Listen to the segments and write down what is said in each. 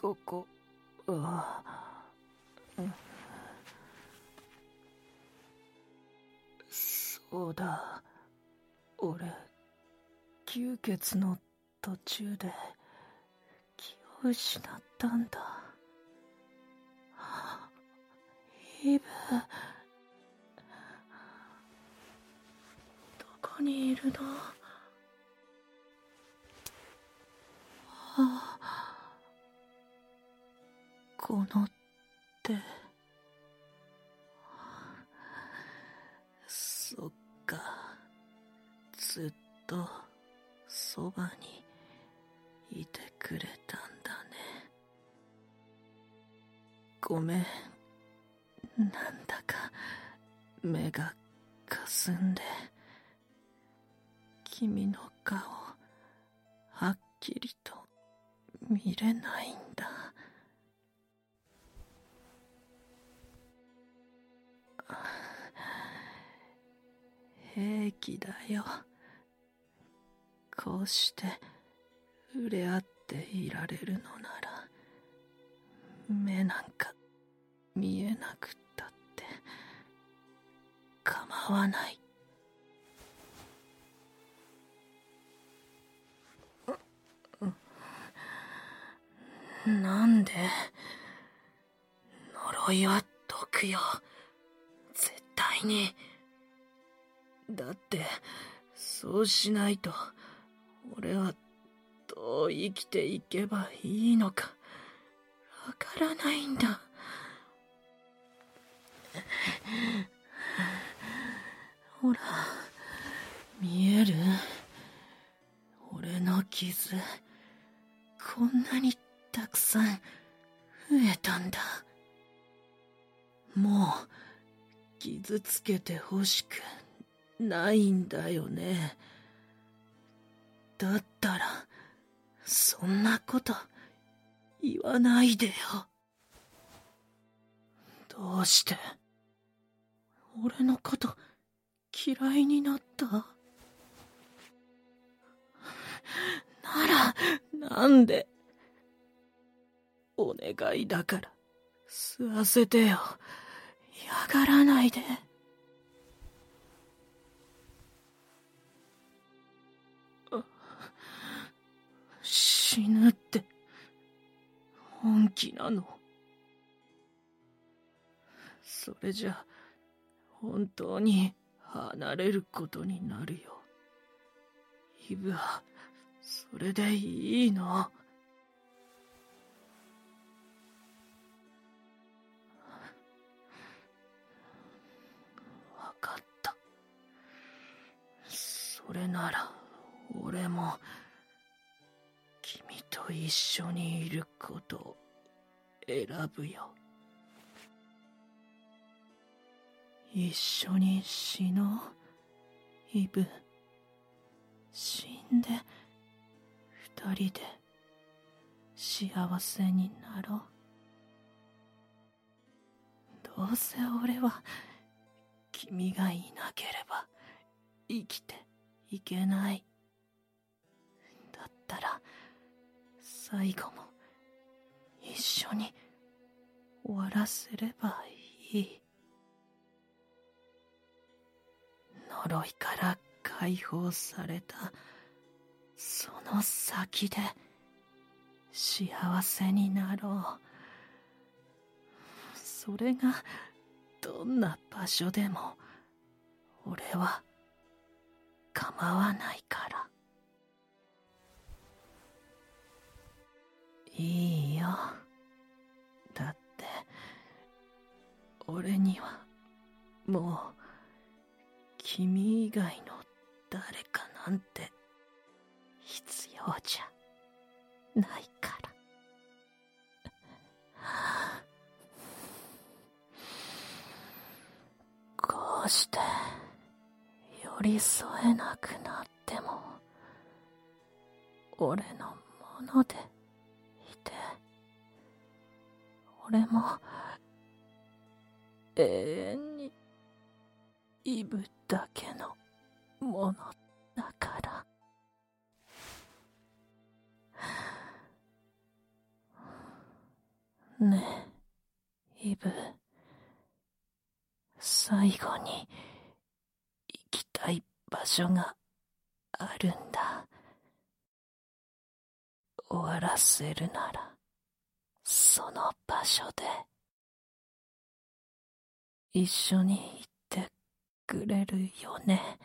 ここ。は、そうだ。俺吸血の途中で気を失ったんだ。イブ。どこにいるの？この手そっか。ずっとそばにいてくれたんだね。ごめん。なんだか目がかすんで。君の顔はっきりと見れないんだ。平気だよ。こうして触れ合っていられるのなら目なんか見えなくったって構わない。なんで呪いは毒よ。絶対に。だってそうしないと俺はどう生きていけばいいのかわからないんだ。ほら見える？俺の傷こんなにたくさん増えたんだ。もう傷つけてほしくないんだよね。だったらそんなこと言わないでよ。どうして？俺のこと嫌いになった？ならなんで？お願いだから吸わせてよ。嫌がらないで。死ぬって本気なの。それじゃ本当に離れることになるよ。イブはそれでいいの。分かった。それなら俺もと一緒にいることを選ぶよ。一緒に死のうイブ。死んで二人で幸せになろう。どうせ俺は君がいなければ生きていけない。だったら最後も一緒に終わらせればいい。呪いから解放されたその先で幸せになろう。それがどんな場所でも俺は構わないから。いいよ。だって俺にはもう君以外の誰かなんて必要じゃないから。こうして寄り添えなくなっても俺のもので俺も永遠にイブだけのものだから。ねえイブ。最後に行きたい場所があるんだ。終わらせるなら。その場所で一緒に行ってくれるよね。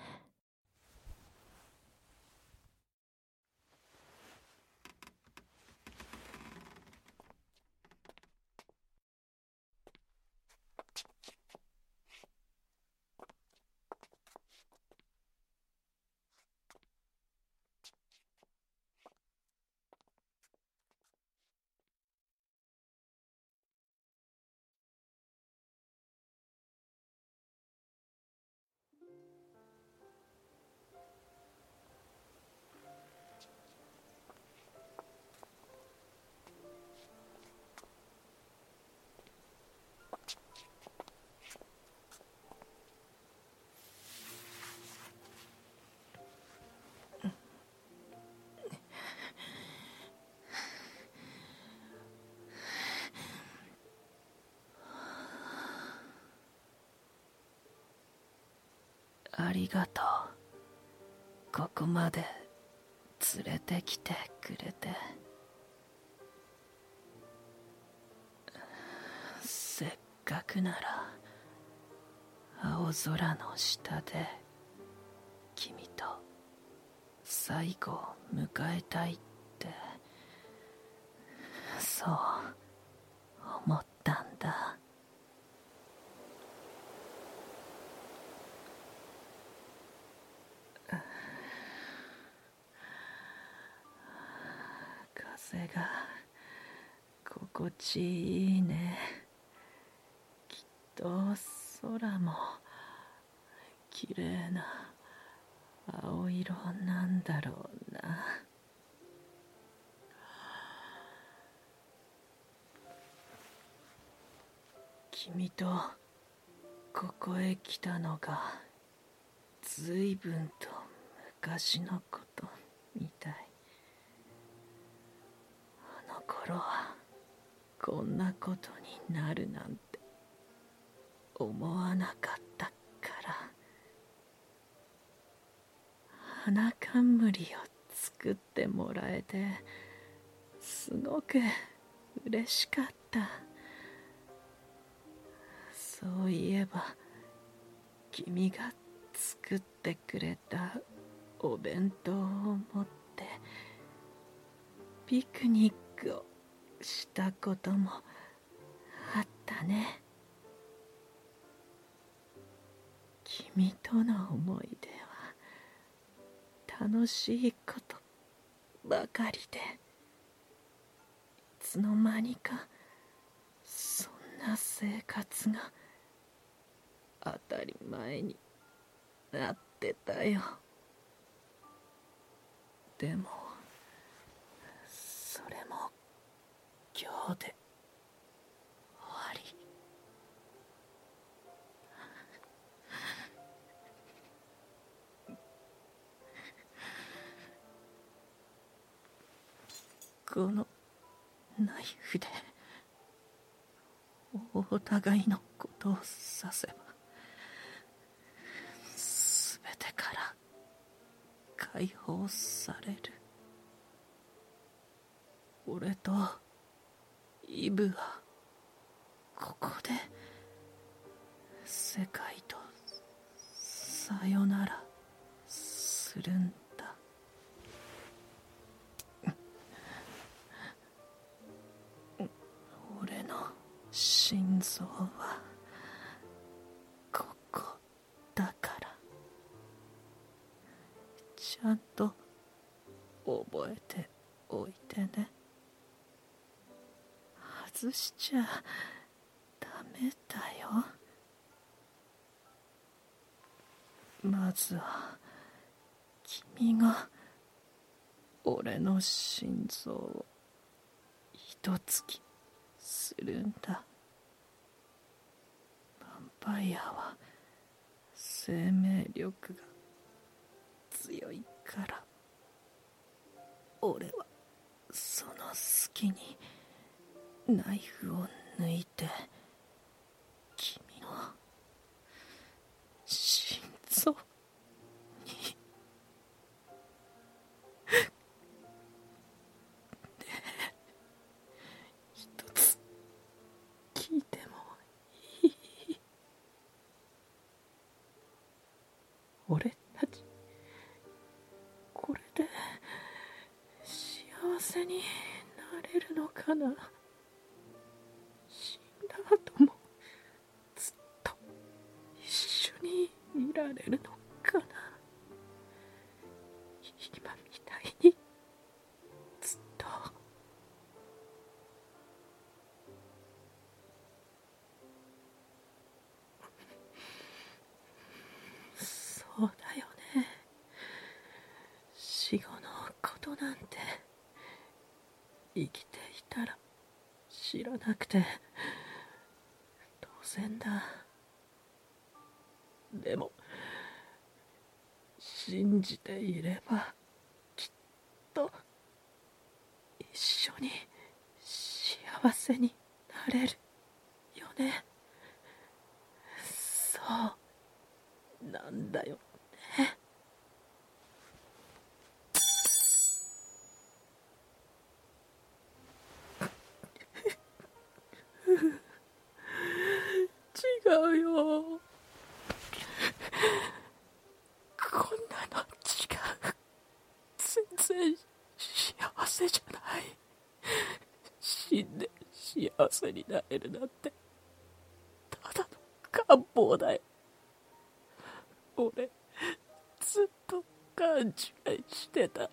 ありがとう。ここまで連れてきてくれて。せっかくなら青空の下で君と最後を迎えたいって。そう思ったんだ風が心地いいね。きっと空も綺麗な青色なんだろうな。君とここへ来たのが随分と昔のことみたい。あの頃はこんなことになるなんて思わなかったから。花冠を作ってもらえてすごく嬉しかった。そういえば君が作ってくれたお弁当を持ってピクニックをしたこともあったね。君との思い出は楽しいことばかりでいつの間にかそんな生活が当たり前になってたよ。でもそれも今日で終わり。このナイフでお互いのことを指せば全てから解放される。俺とイブはここで世界とさよならするんだ。俺の心臓はここだから。ちゃんと覚えておいてね。しちゃダメだよ。まずは君が俺の心臓を一突きするんだ。ヴァンパイアは生命力が強いから。俺はその隙にナイフを抜いて君の心臓にで一つ聞いてもいい。俺たちこれで幸せになれるのかな？死んだ後もずっと一緒にいられるのかな。今みたいにずっとそうだよね。死後のことなんて生きていたら知らなくて。然だ。でも信じていればきっと一緒に幸せになれるよね。そうなんだよね違うよ。こんなの違う。全然幸せじゃない。死んで幸せになれるなんて。ただの願望だよ。俺ずっと勘違いしてた。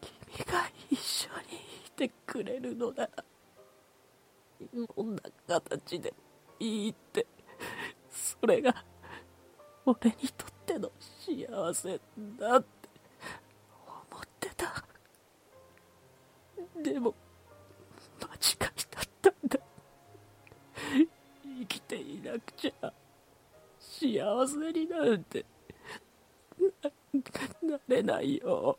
君が一緒にいてくれるのならどんな形で。いいって。それが俺にとっての幸せだって思ってた。でも間違いだったんだ。生きていなくちゃ幸せになんてななれないよ。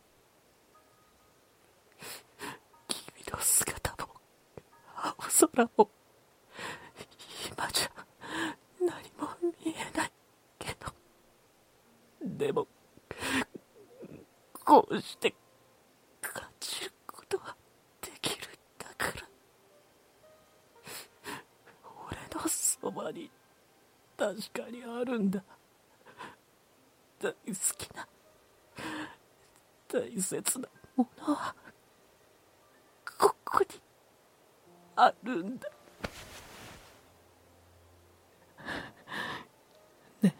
君の姿も青空も今じゃ何も見えないけどでもこうして感じることはできるんだから俺のそばに確かにあるんだ大好きな大切なものはここにあるんだ。ね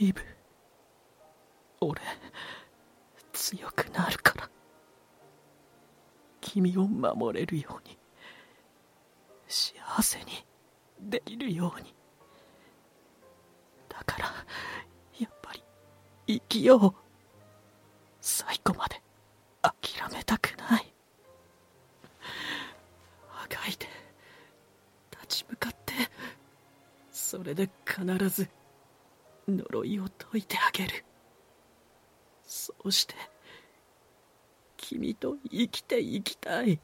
えイブ俺強くなるから君を守れるように幸せにできるように。だから生きよう。最後まで。諦めたくない。あがいて立ち向かってそれで必ず呪いを解いてあげる。そうして君と生きていきたい。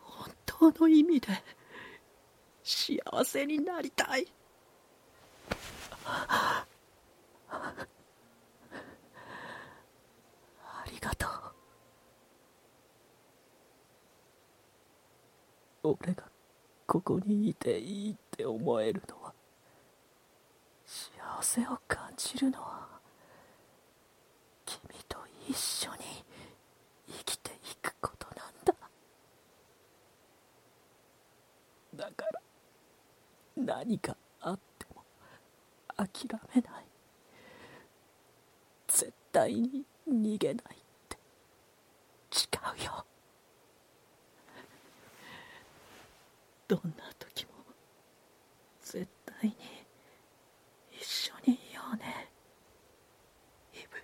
本当の意味で幸せになりたいありがとう俺がここにいていいって思えるのは幸せを感じるのは君と一緒に生きていくことなんだ。だから何かあっても諦めない。絶対に逃げないって。違うよ。どんな時も絶対に一緒にいようね。イブ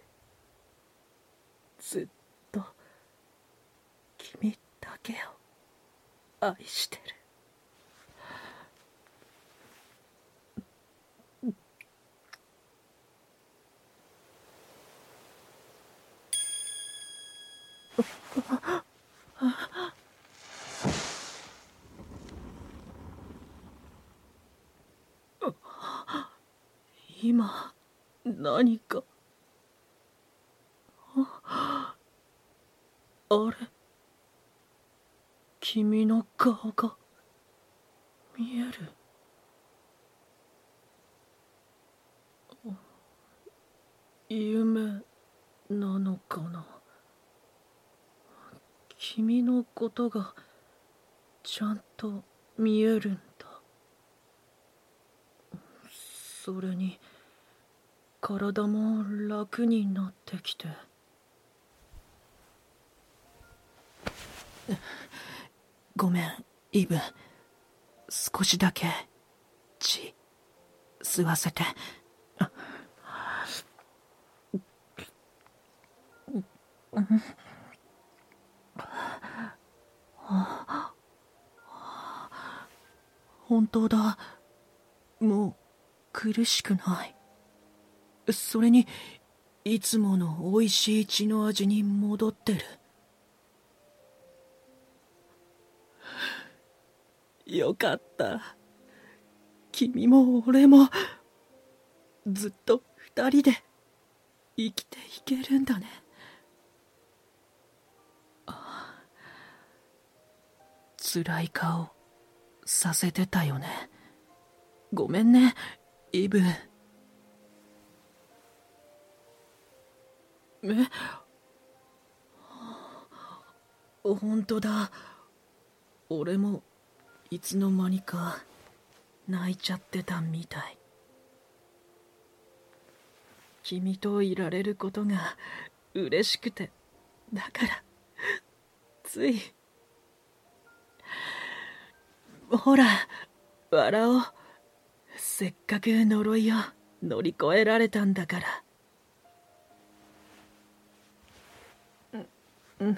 ずっと君だけを愛してる。今何か。ああれ。君の顔が見える。夢なのかな。君のことがちゃんと見えるんだ。それに体も楽になってきて。ごめんイブ少しだけ血吸わせて。本当だ。もう苦しくない。それにいつもの美味しい血の味に戻ってる。よかった。君も俺もずっと二人で生きていけるんだね。辛い顔させてたよね。ごめんねイブ。え？本当だ。俺もいつの間にか泣いちゃってたみたい。君といられることが嬉しくて。だからついほら笑おう。せっかく呪いを乗り越えられたんだから。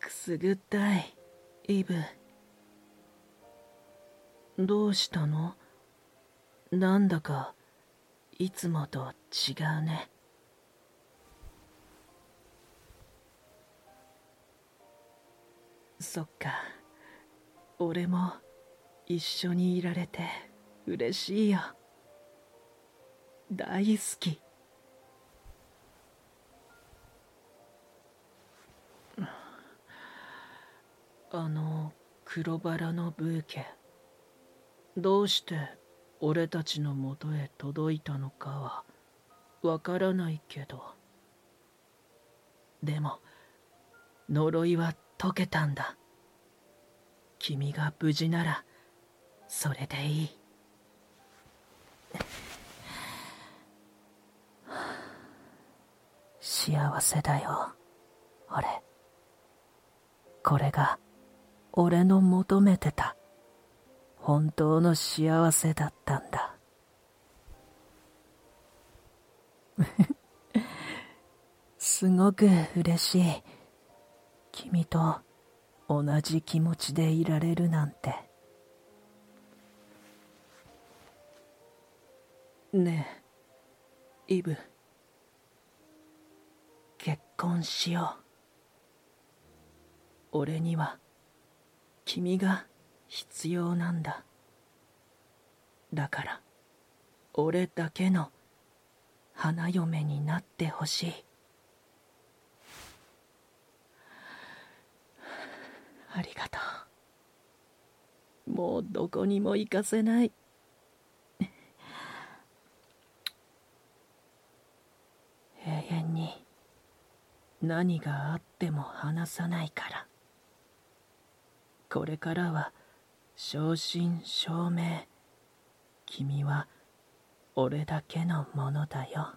くすぐったいイブどうしたの？なんだかいつもと違うね。そっか。俺も一緒にいられて嬉しいよ。大好き。あの黒バラのブーケ。どうして俺たちのもとへ届いたのかはわからないけど。でも呪いは解けたんだ。君が無事ならそれでいい。幸せだよ俺。これが俺の求めてた。本当の幸せだったんだ。すごく嬉しい。君と同じ気持ちでいられるなんて。ねえイブ。結婚しよう。俺には。君が必要なんだ。だから俺だけの花嫁になってほしい。ありがとう。もうどこにも行かせない。永遠に何があっても話さないから。これからは正真正銘君は俺だけのものだよ。